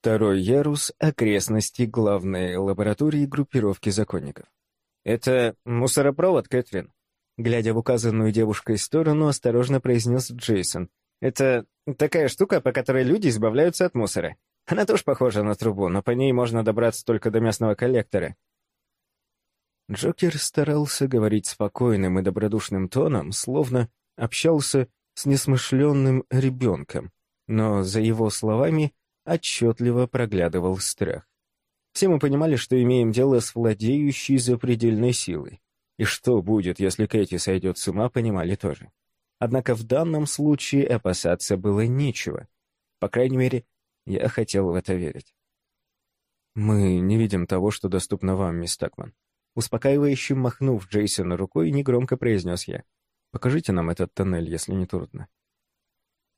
Второй ярус — окрестности главной лаборатории группировки законников. «Это мусоропровод, Кэтрин?» Глядя в указанную девушкой сторону, осторожно произнес Джейсон. «Это такая штука, по которой люди избавляются от мусора. Она тоже похожа на трубу, но по ней можно добраться только до местного коллектора». Джокер старался говорить спокойным и добродушным тоном, словно общался с несмышленным ребенком, но за его словами отчетливо проглядывал страх. Все мы понимали, что имеем дело с владеющей запредельной силой. И что будет, если Кэти сойдет с ума, понимали тоже. Однако в данном случае опасаться было нечего. По крайней мере, я хотел в это верить. «Мы не видим того, что доступно вам, мисс Такман». Успокаивающе махнув Джейсона рукой, негромко произнес я. «Покажите нам этот тоннель, если не трудно».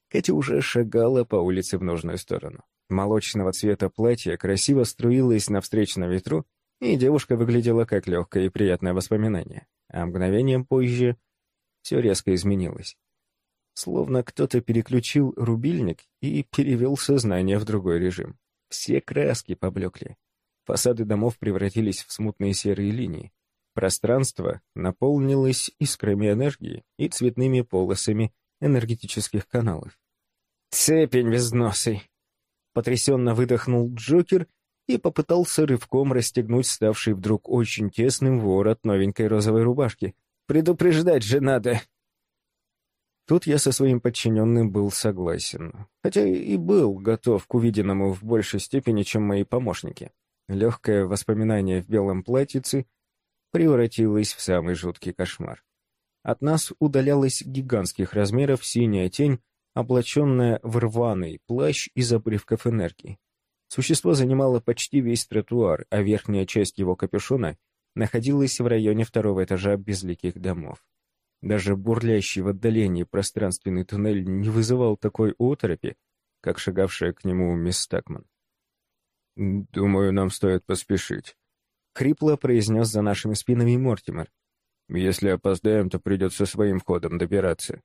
Кэти уже шагала по улице в нужную сторону. Молочного цвета платье красиво струилось навстречу на ветру, и девушка выглядела как легкое и приятное воспоминание. А мгновением позже все резко изменилось. Словно кто-то переключил рубильник и перевел сознание в другой режим. Все краски поблекли. Фасады домов превратились в смутные серые линии. Пространство наполнилось искрами энергии и цветными полосами энергетических каналов. «Цепень безносый!» Потрясенно выдохнул Джокер и попытался рывком расстегнуть ставший вдруг очень тесным ворот новенькой розовой рубашки. «Предупреждать же надо!» Тут я со своим подчиненным был согласен, хотя и был готов к увиденному в большей степени, чем мои помощники. Легкое воспоминание в белом платьице превратилось в самый жуткий кошмар. От нас удалялась гигантских размеров синяя тень, облаченная в рваный плащ из обрывков энергии. Существо занимало почти весь тротуар, а верхняя часть его капюшона находилась в районе второго этажа безликих домов. Даже бурлящий в отдалении пространственный туннель не вызывал такой оторопи, как шагавшая к нему мисс Такман. «Думаю, нам стоит поспешить», — хрипло произнес за нашими спинами Мортимер. «Если опоздаем, то придется своим ходом добираться».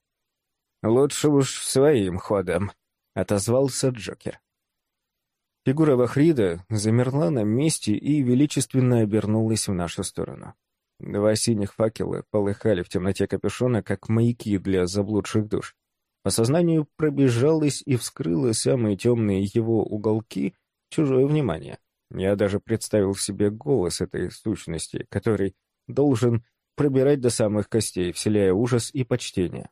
«Лучше уж своим ходом», — отозвался Джокер. Фигура Вахрида замерла на месте и величественно обернулась в нашу сторону. Два синих факела полыхали в темноте капюшона, как маяки для заблудших душ. По сознанию пробежалось и вскрыло самые темные его уголки чужое внимание. Я даже представил себе голос этой сущности, который должен пробирать до самых костей, вселяя ужас и почтение.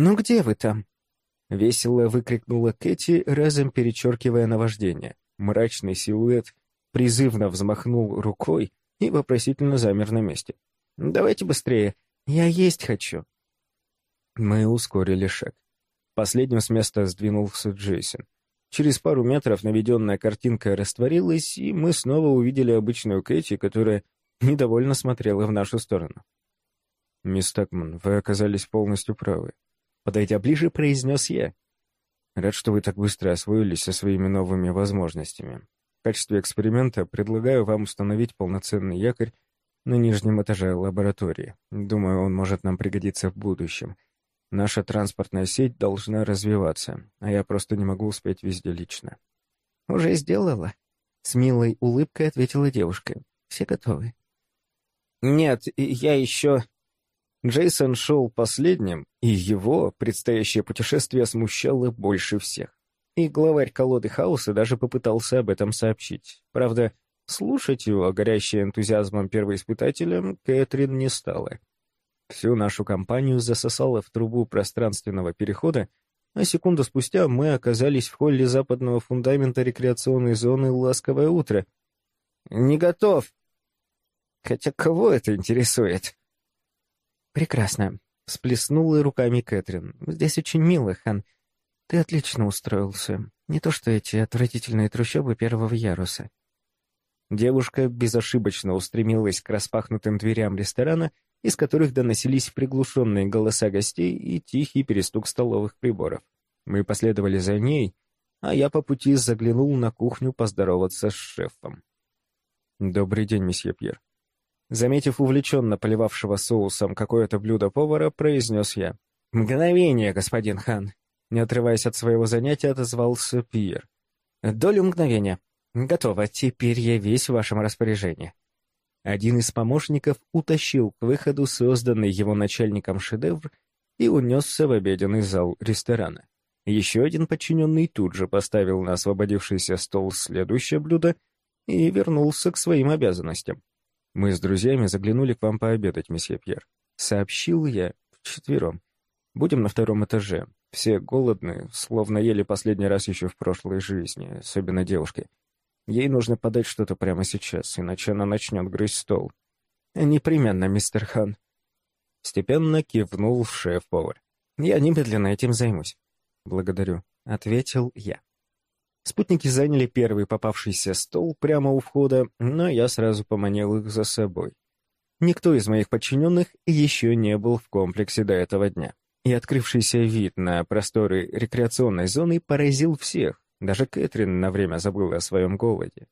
«Ну где вы там?» — весело выкрикнула Кэти, разом перечеркивая наваждение. Мрачный силуэт призывно взмахнул рукой и вопросительно замер на месте. «Давайте быстрее, я есть хочу». Мы ускорили шаг. Последним с места сдвинулся Джейсон. Через пару метров наведенная картинка растворилась, и мы снова увидели обычную Кэти, которая недовольно смотрела в нашу сторону. «Мисс Такман, вы оказались полностью правы. Подойдя ближе, произнес я. Рад, что вы так быстро освоились со своими новыми возможностями. В качестве эксперимента предлагаю вам установить полноценный якорь на нижнем этаже лаборатории. Думаю, он может нам пригодиться в будущем. Наша транспортная сеть должна развиваться, а я просто не могу успеть везде лично. «Уже сделала?» — с милой улыбкой ответила девушка. «Все готовы?» «Нет, я еще...» Джейсон шел последним, и его предстоящее путешествие смущало больше всех. И главарь колоды хаоса даже попытался об этом сообщить. Правда, слушать его, горящий энтузиазмом первоиспытателем, Кэтрин не стала. Всю нашу компанию засосало в трубу пространственного перехода, а секунду спустя мы оказались в холле западного фундамента рекреационной зоны «Ласковое утро». «Не готов!» Хотя кого это интересует? «Прекрасно», — всплеснула руками Кэтрин. «Здесь очень мило, Хан. Ты отлично устроился. Не то что эти отвратительные трущобы первого яруса». Девушка безошибочно устремилась к распахнутым дверям ресторана, из которых доносились приглушенные голоса гостей и тихий перестук столовых приборов. Мы последовали за ней, а я по пути заглянул на кухню поздороваться с шефом. «Добрый день, месье Пьер». Заметив увлеченно поливавшего соусом какое-то блюдо повара, произнес я. «Мгновение, господин хан!» Не отрываясь от своего занятия, отозвался Пьер. Долю мгновения. Готово. Теперь я весь в вашем распоряжении. Один из помощников утащил к выходу созданный его начальником шедевр и унесся в обеденный зал ресторана. Еще один подчиненный тут же поставил на освободившийся стол следующее блюдо и вернулся к своим обязанностям. «Мы с друзьями заглянули к вам пообедать, месье Пьер», — сообщил я вчетвером. «Будем на втором этаже. Все голодны, словно ели последний раз еще в прошлой жизни, особенно девушки. Ей нужно подать что-то прямо сейчас, иначе она начнет грызть стол. «Непременно, мистер Хан». Степенно кивнул шеф-повар. «Я немедленно этим займусь». «Благодарю», — ответил я. Спутники заняли первый попавшийся стол прямо у входа, но я сразу поманил их за собой. Никто из моих подчиненных еще не был в комплексе до этого дня и открывшийся вид на просторы рекреационной зоны поразил всех. Даже Кэтрин на время забыла о своем голоде.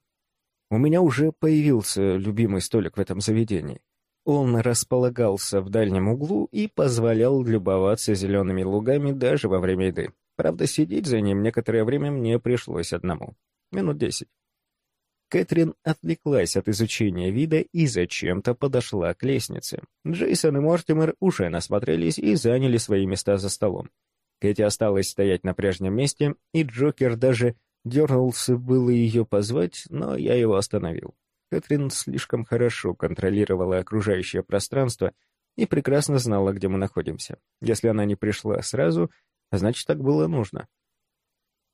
У меня уже появился любимый столик в этом заведении. Он располагался в дальнем углу и позволял любоваться зелеными лугами даже во время еды. Правда, сидеть за ним некоторое время мне пришлось одному. Минут десять. Кэтрин отвлеклась от изучения вида и зачем-то подошла к лестнице. Джейсон и Мортимер уже насмотрелись и заняли свои места за столом. Кэти осталась стоять на прежнем месте, и Джокер даже дернулся было ее позвать, но я его остановил. Кэтрин слишком хорошо контролировала окружающее пространство и прекрасно знала, где мы находимся. Если она не пришла сразу, значит, так было нужно.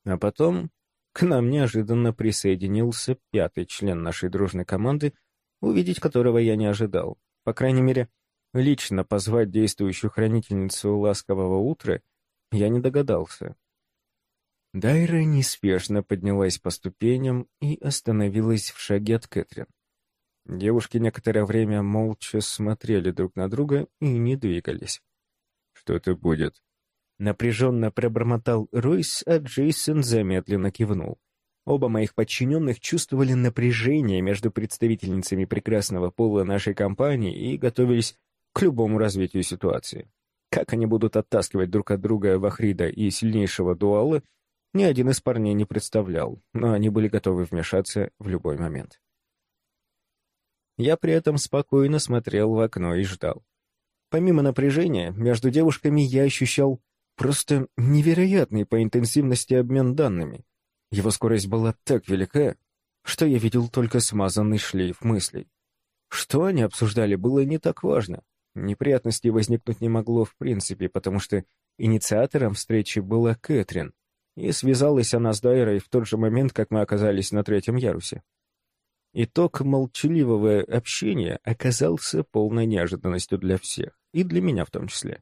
А потом к нам неожиданно присоединился пятый член нашей дружной команды, увидеть которого я не ожидал. По крайней мере, лично позвать действующую хранительницу ласкового утра я не догадался. Дайра неспешно поднялась по ступеням и остановилась в шаге от Кэтрин. Девушки некоторое время молча смотрели друг на друга и не двигались. «Что-то будет», Напряженно пробормотал Ройс, а Джейсон замедленно кивнул. Оба моих подчиненных чувствовали напряжение между представительницами прекрасного пола нашей компании и готовились к любому развитию ситуации. Как они будут оттаскивать друг от друга Вахрида и сильнейшего дуала, ни один из парней не представлял, но они были готовы вмешаться в любой момент. Я при этом спокойно смотрел в окно и ждал. Помимо напряжения, между девушками я ощущал Просто невероятный по интенсивности обмен данными. Его скорость была так велика, что я видел только смазанный шлейф мыслей. Что они обсуждали, было не так важно. Неприятностей возникнуть не могло в принципе, потому что инициатором встречи была Кэтрин, и связалась она с Дайрой в тот же момент, как мы оказались на третьем ярусе. Итог молчаливого общения оказался полной неожиданностью для всех, и для меня в том числе.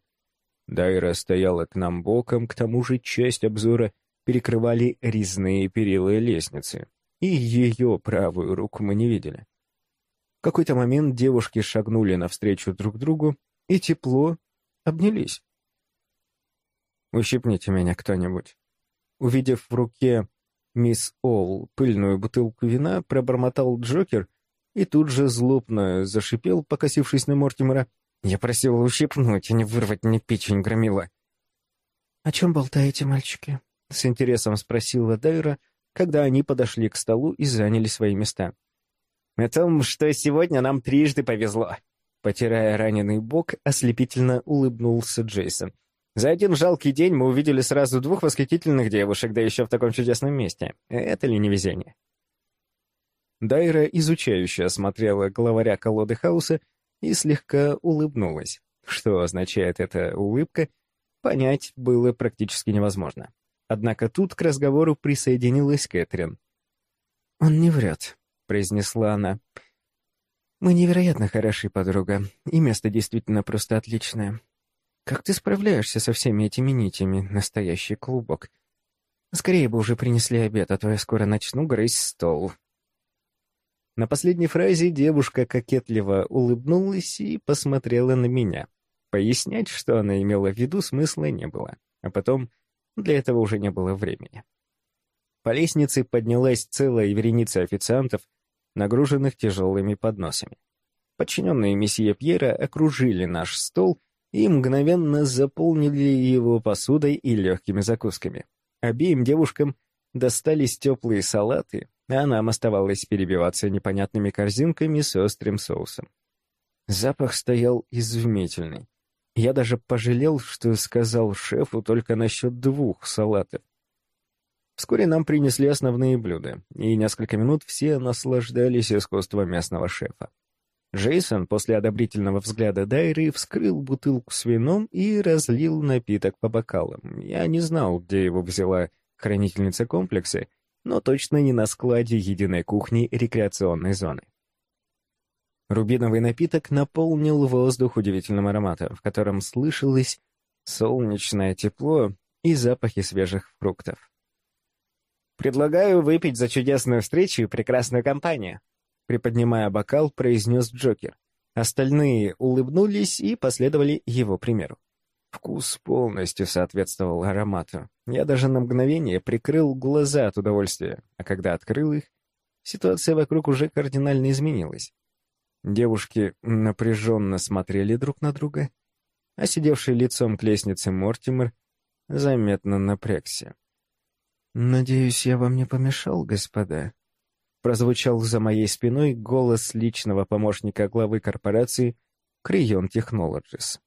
Дайра стояла к нам боком, к тому же часть обзора перекрывали резные перила лестницы, и ее правую руку мы не видели. В какой-то момент девушки шагнули навстречу друг другу и тепло обнялись. «Ущипните меня кто-нибудь». Увидев в руке мисс Олл пыльную бутылку вина, пробормотал Джокер и тут же злобно зашипел, покосившись на Мортимера — я просил ущипнуть, а не вырвать мне печень громила. «О чем болтаете, мальчики?» — с интересом спросила Дайра, когда они подошли к столу и заняли свои места. «О том, что сегодня нам трижды повезло», — потирая раненый бок, ослепительно улыбнулся Джейсон. «За один жалкий день мы увидели сразу двух восхитительных девушек, да еще в таком чудесном месте. Это ли не везение?» Дайра изучающе осмотрела главаря колоды хаоса и слегка улыбнулась. Что означает эта улыбка, понять было практически невозможно. Однако тут к разговору присоединилась Кэтрин. «Он не врет», — произнесла она. «Мы невероятно хороши, подруга, и место действительно просто отличное. Как ты справляешься со всеми этими нитями, настоящий клубок? Скорее бы уже принесли обед, а то я скоро начну грызть стол». На последней фразе девушка кокетливо улыбнулась и посмотрела на меня. Пояснять, что она имела в виду, смысла не было. А потом для этого уже не было времени. По лестнице поднялась целая вереница официантов, нагруженных тяжелыми подносами. Подчиненные месье Пьера окружили наш стол и мгновенно заполнили его посудой и легкими закусками. Обеим девушкам достались теплые салаты, а нам оставалось перебиваться непонятными корзинками с острым соусом. Запах стоял изумительный. Я даже пожалел, что сказал шефу только насчет двух салатов. Вскоре нам принесли основные блюда, и несколько минут все наслаждались искусством местного шефа. Джейсон после одобрительного взгляда Дайры вскрыл бутылку с вином и разлил напиток по бокалам. Я не знал, где его взяла хранительница комплекса, но точно не на складе единой кухни рекреационной зоны. Рубиновый напиток наполнил воздух удивительным ароматом, в котором слышалось солнечное тепло и запахи свежих фруктов. «Предлагаю выпить за чудесную встречу и прекрасную компанию», приподнимая бокал, произнес Джокер. Остальные улыбнулись и последовали его примеру. Вкус полностью соответствовал аромату. Я даже на мгновение прикрыл глаза от удовольствия, а когда открыл их, ситуация вокруг уже кардинально изменилась. Девушки напряженно смотрели друг на друга, а сидевший лицом к лестнице Мортимер заметно напрягся. «Надеюсь, я вам не помешал, господа?» Прозвучал за моей спиной голос личного помощника главы корпорации Крион Technologies.